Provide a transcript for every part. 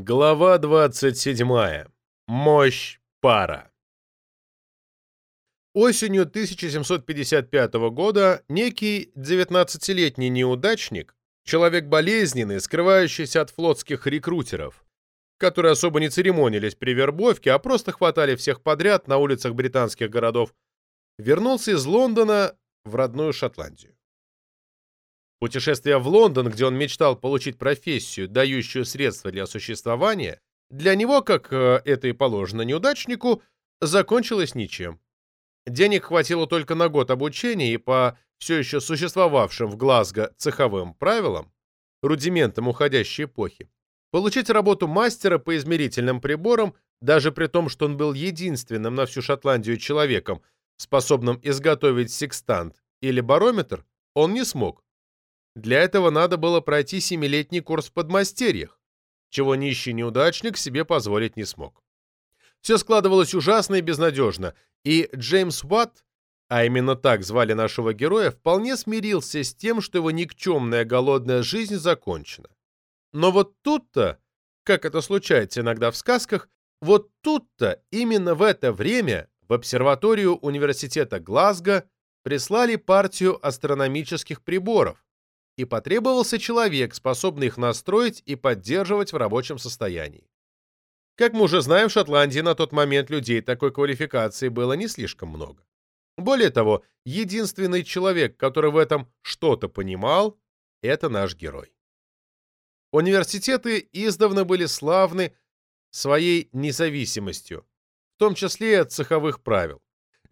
Глава 27. Мощь пара. Осенью 1755 года некий 19-летний неудачник, человек болезненный, скрывающийся от флотских рекрутеров, которые особо не церемонились при вербовке, а просто хватали всех подряд на улицах британских городов, вернулся из Лондона в родную Шотландию. Путешествие в Лондон, где он мечтал получить профессию, дающую средства для существования, для него, как э, это и положено неудачнику, закончилось ничем. Денег хватило только на год обучения, и по все еще существовавшим в Глазго цеховым правилам, рудиментам уходящей эпохи, получить работу мастера по измерительным приборам, даже при том, что он был единственным на всю Шотландию человеком, способным изготовить секстант или барометр, он не смог. Для этого надо было пройти семилетний курс в подмастерьях, чего нищий неудачник себе позволить не смог. Все складывалось ужасно и безнадежно, и Джеймс Уатт, а именно так звали нашего героя, вполне смирился с тем, что его никчемная голодная жизнь закончена. Но вот тут-то, как это случается иногда в сказках, вот тут-то, именно в это время, в обсерваторию университета Глазго прислали партию астрономических приборов, и потребовался человек, способный их настроить и поддерживать в рабочем состоянии. Как мы уже знаем, в Шотландии на тот момент людей такой квалификации было не слишком много. Более того, единственный человек, который в этом что-то понимал, это наш герой. Университеты издавна были славны своей независимостью, в том числе и от цеховых правил.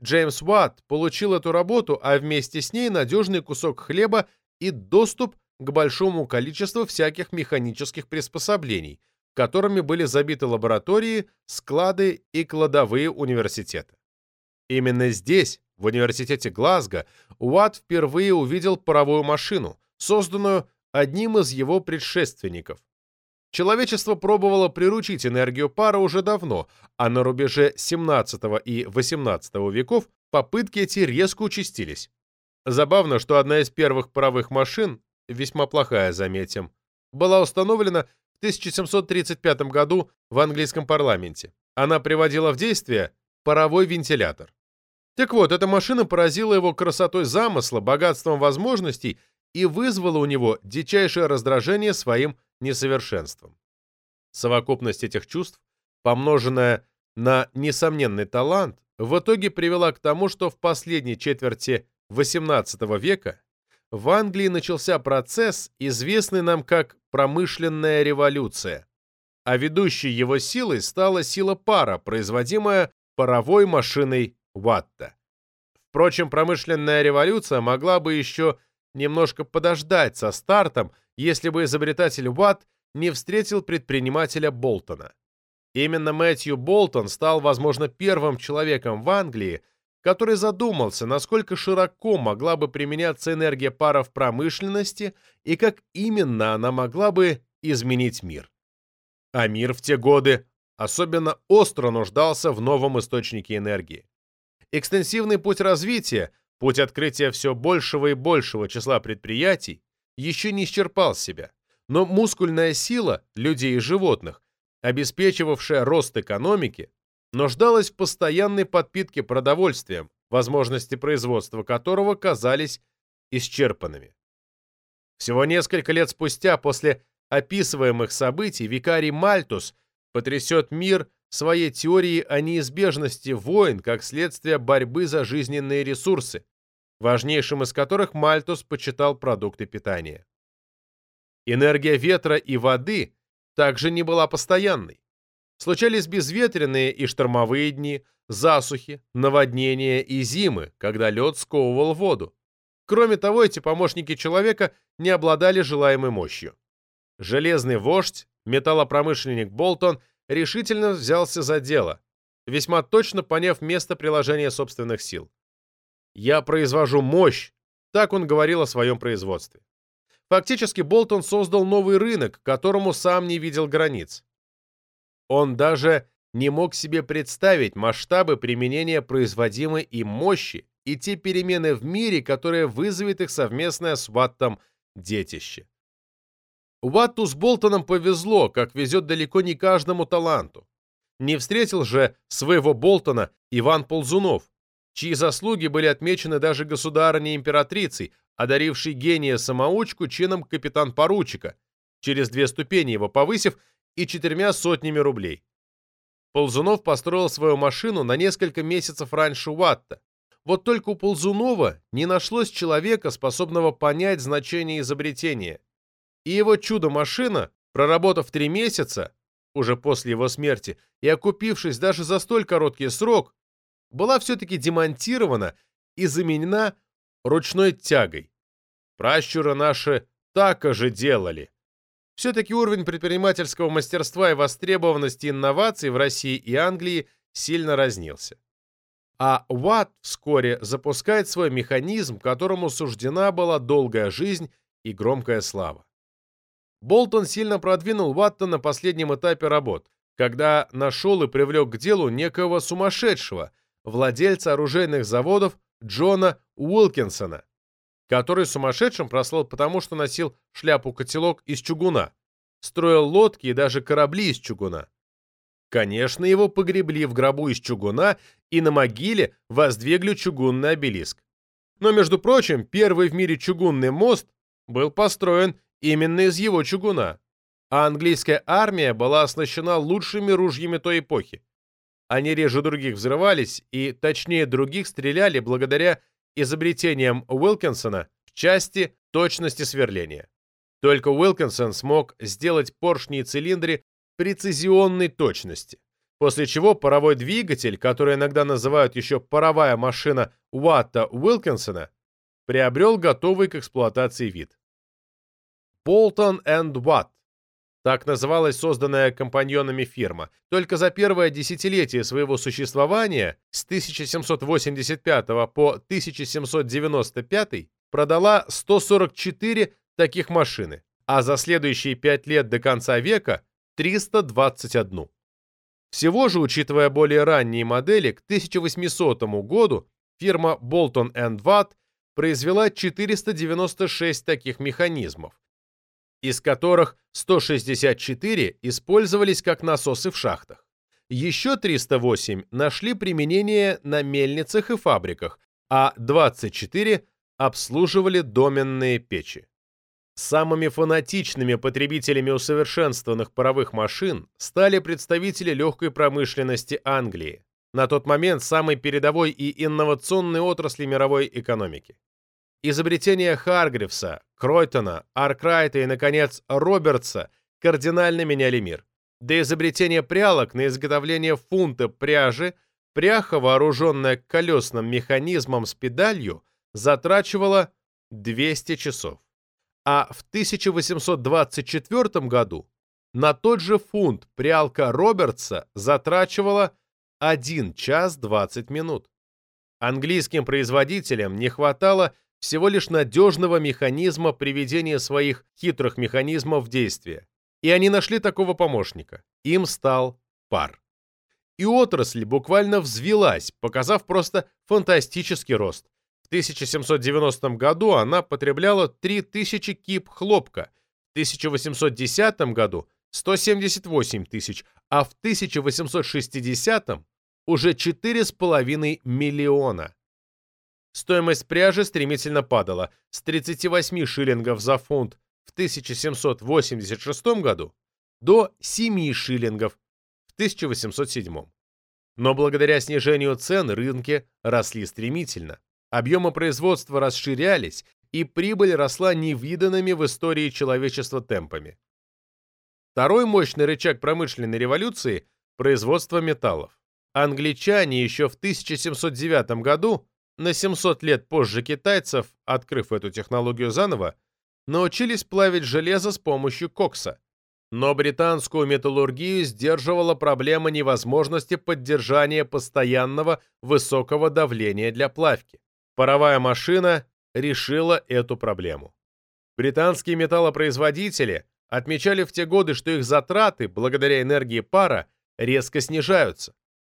Джеймс Уатт получил эту работу, а вместе с ней надежный кусок хлеба и доступ к большому количеству всяких механических приспособлений, которыми были забиты лаборатории, склады и кладовые университета. Именно здесь, в университете Глазго, Уатт впервые увидел паровую машину, созданную одним из его предшественников. Человечество пробовало приручить энергию пара уже давно, а на рубеже 17 и 18 веков попытки эти резко участились. Забавно, что одна из первых паровых машин, весьма плохая, заметим, была установлена в 1735 году в английском парламенте. Она приводила в действие паровой вентилятор. Так вот, эта машина поразила его красотой замысла, богатством возможностей и вызвала у него дичайшее раздражение своим несовершенством. Совокупность этих чувств, помноженная на несомненный талант, в итоге привела к тому, что в последней четверти XVIII века в Англии начался процесс, известный нам как промышленная революция, а ведущей его силой стала сила пара, производимая паровой машиной Ватта. Впрочем, промышленная революция могла бы еще немножко подождать со стартом, если бы изобретатель Ватт не встретил предпринимателя Болтона. Именно Мэтью Болтон стал, возможно, первым человеком в Англии, который задумался, насколько широко могла бы применяться энергия пара в промышленности и как именно она могла бы изменить мир. А мир в те годы особенно остро нуждался в новом источнике энергии. Экстенсивный путь развития, путь открытия все большего и большего числа предприятий, еще не исчерпал себя, но мускульная сила людей и животных, обеспечивавшая рост экономики, нуждалась в постоянной подпитке продовольствием, возможности производства которого казались исчерпанными. Всего несколько лет спустя после описываемых событий викарий Мальтус потрясет мир своей теорией о неизбежности войн как следствие борьбы за жизненные ресурсы, важнейшим из которых Мальтус почитал продукты питания. Энергия ветра и воды также не была постоянной. Случались безветренные и штормовые дни, засухи, наводнения и зимы, когда лед сковывал воду. Кроме того, эти помощники человека не обладали желаемой мощью. Железный вождь, металлопромышленник Болтон, решительно взялся за дело, весьма точно поняв место приложения собственных сил. «Я произвожу мощь», так он говорил о своем производстве. Фактически Болтон создал новый рынок, которому сам не видел границ. Он даже не мог себе представить масштабы применения производимой им мощи и те перемены в мире, которые вызовет их совместное с Ваттом детище. Уатту с Болтоном повезло, как везет далеко не каждому таланту. Не встретил же своего Болтона Иван Ползунов, чьи заслуги были отмечены даже государыней-императрицей, одарившей гения-самоучку чином капитан-поручика, через две ступени его повысив и четырьмя сотнями рублей. Ползунов построил свою машину на несколько месяцев раньше Уатта. Вот только у Ползунова не нашлось человека, способного понять значение изобретения. И его чудо-машина, проработав три месяца, уже после его смерти, и окупившись даже за столь короткий срок, была все-таки демонтирована и заменена ручной тягой. Пращуры наши так же делали. Все-таки уровень предпринимательского мастерства и востребованности инноваций в России и Англии сильно разнился. А Watt вскоре запускает свой механизм, которому суждена была долгая жизнь и громкая слава. Болтон сильно продвинул Ватта на последнем этапе работ, когда нашел и привлек к делу некого сумасшедшего, владельца оружейных заводов Джона Уилкинсона, который сумасшедшим прослал потому, что носил шляпу-котелок из чугуна, строил лодки и даже корабли из чугуна. Конечно, его погребли в гробу из чугуна и на могиле воздвигли чугунный обелиск. Но, между прочим, первый в мире чугунный мост был построен именно из его чугуна, а английская армия была оснащена лучшими ружьями той эпохи. Они реже других взрывались и точнее других стреляли благодаря изобретениям Уилкинсона в части точности сверления. Только Уилкинсон смог сделать поршни и цилиндры прецизионной точности, после чего паровой двигатель, который иногда называют еще паровая машина Уатта Уилкинсона, приобрел готовый к эксплуатации вид. Bolton and Watt так называлась созданная компаньонами фирма. Только за первое десятилетие своего существования, с 1785 по 1795, продала 144 таких машины, а за следующие пять лет до конца века – 321. Всего же, учитывая более ранние модели, к 1800 году фирма Bolton Watt произвела 496 таких механизмов, из которых 164 использовались как насосы в шахтах. Еще 308 нашли применение на мельницах и фабриках, а 24 обслуживали доменные печи. Самыми фанатичными потребителями усовершенствованных паровых машин стали представители легкой промышленности Англии, на тот момент самой передовой и инновационной отрасли мировой экономики. Изобретения Харгривса, Кройтона, Аркрайта и, наконец, Робертса кардинально меняли мир. До изобретения прялок на изготовление фунта пряжи пряха, вооруженная колесным механизмом с педалью, затрачивала 200 часов. А в 1824 году на тот же фунт прялка Робертса затрачивала 1 час 20 минут. Английским производителям не хватало всего лишь надежного механизма приведения своих хитрых механизмов в действие. И они нашли такого помощника. Им стал пар. И отрасль буквально взвелась, показав просто фантастический рост. В 1790 году она потребляла 3000 кип хлопка, в 1810 году 178 тысяч, а в 1860 уже 4,5 миллиона. Стоимость пряжи стремительно падала с 38 шиллингов за фунт в 1786 году до 7 шиллингов в 1807. Но благодаря снижению цен рынки росли стремительно, объемы производства расширялись, и прибыль росла невиданными в истории человечества темпами. Второй мощный рычаг промышленной революции – производство металлов. Англичане еще в 1709 году на 700 лет позже китайцев, открыв эту технологию заново, научились плавить железо с помощью кокса. Но британскую металлургию сдерживала проблема невозможности поддержания постоянного высокого давления для плавки. Паровая машина решила эту проблему. Британские металлопроизводители отмечали в те годы, что их затраты, благодаря энергии пара, резко снижаются,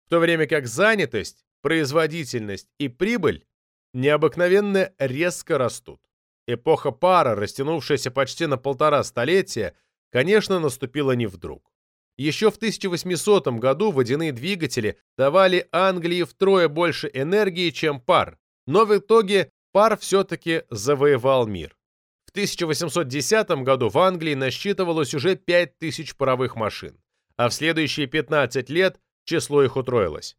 в то время как занятость производительность и прибыль необыкновенно резко растут. Эпоха пара, растянувшаяся почти на полтора столетия, конечно, наступила не вдруг. Еще в 1800 году водяные двигатели давали Англии втрое больше энергии, чем пар, но в итоге пар все-таки завоевал мир. В 1810 году в Англии насчитывалось уже 5000 паровых машин, а в следующие 15 лет число их утроилось.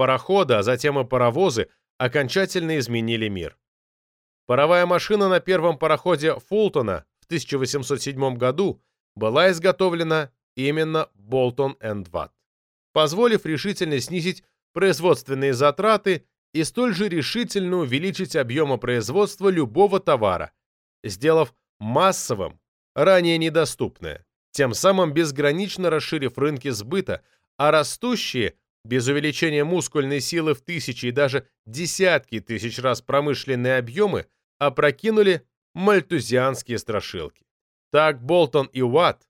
Пароходы, а затем и паровозы окончательно изменили мир. Паровая машина на первом пароходе Фултона в 1807 году была изготовлена именно Болтон энд Ватт, позволив решительно снизить производственные затраты и столь же решительно увеличить объемы производства любого товара, сделав массовым ранее недоступное, тем самым безгранично расширив рынки сбыта, а растущие, без увеличения мускульной силы в тысячи и даже десятки тысяч раз промышленные объемы опрокинули мальтузианские страшилки. Так Болтон и Уатт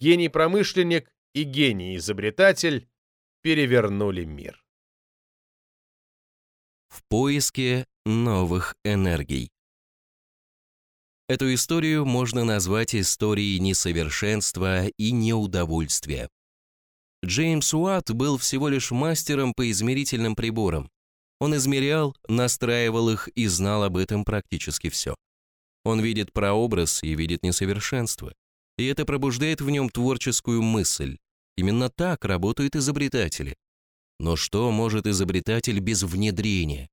гений-промышленник и гений-изобретатель перевернули мир. В поиске новых энергий. Эту историю можно назвать историей несовершенства и неудовольствия. Джеймс Уатт был всего лишь мастером по измерительным приборам. Он измерял, настраивал их и знал об этом практически все. Он видит прообраз и видит несовершенство и это пробуждает в нем творческую мысль. Именно так работают изобретатели. Но что может изобретатель без внедрения?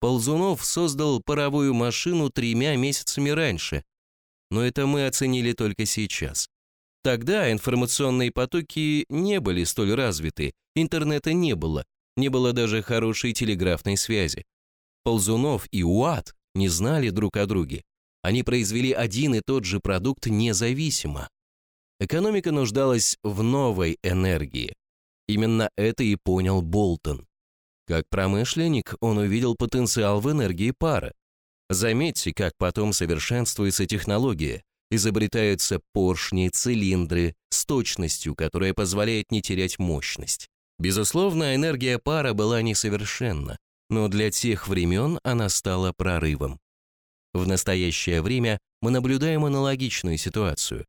Ползунов создал паровую машину тремя месяцами раньше, но это мы оценили только сейчас. Тогда информационные потоки не были столь развиты, интернета не было, не было даже хорошей телеграфной связи. Ползунов и Уат не знали друг о друге. Они произвели один и тот же продукт независимо. Экономика нуждалась в новой энергии. Именно это и понял Болтон. Как промышленник он увидел потенциал в энергии пара. Заметьте, как потом совершенствуется технология. Изобретаются поршни, цилиндры с точностью, которая позволяет не терять мощность. Безусловно, энергия пара была несовершенна, но для тех времен она стала прорывом. В настоящее время мы наблюдаем аналогичную ситуацию.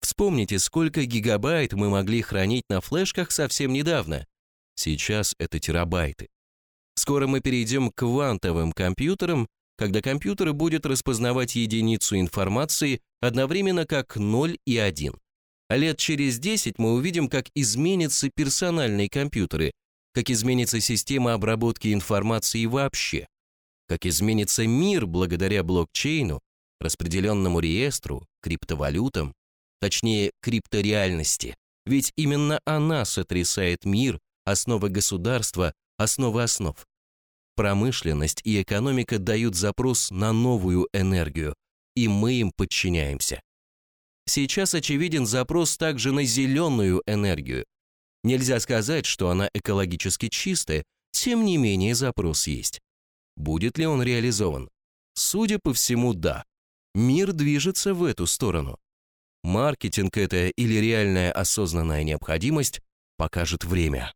Вспомните, сколько гигабайт мы могли хранить на флешках совсем недавно. Сейчас это терабайты. Скоро мы перейдем к квантовым компьютерам, когда компьютер будет распознавать единицу информации одновременно как 0 и 1. А лет через 10 мы увидим, как изменятся персональные компьютеры, как изменится система обработки информации вообще как изменится мир благодаря блокчейну, распределенному реестру, криптовалютам, точнее криптореальности. Ведь именно она сотрясает мир, основы государства, основы основ. Промышленность и экономика дают запрос на новую энергию, и мы им подчиняемся. Сейчас очевиден запрос также на зеленую энергию. Нельзя сказать, что она экологически чистая, тем не менее запрос есть. Будет ли он реализован? Судя по всему, да. Мир движется в эту сторону. Маркетинг это или реальная осознанная необходимость покажет время.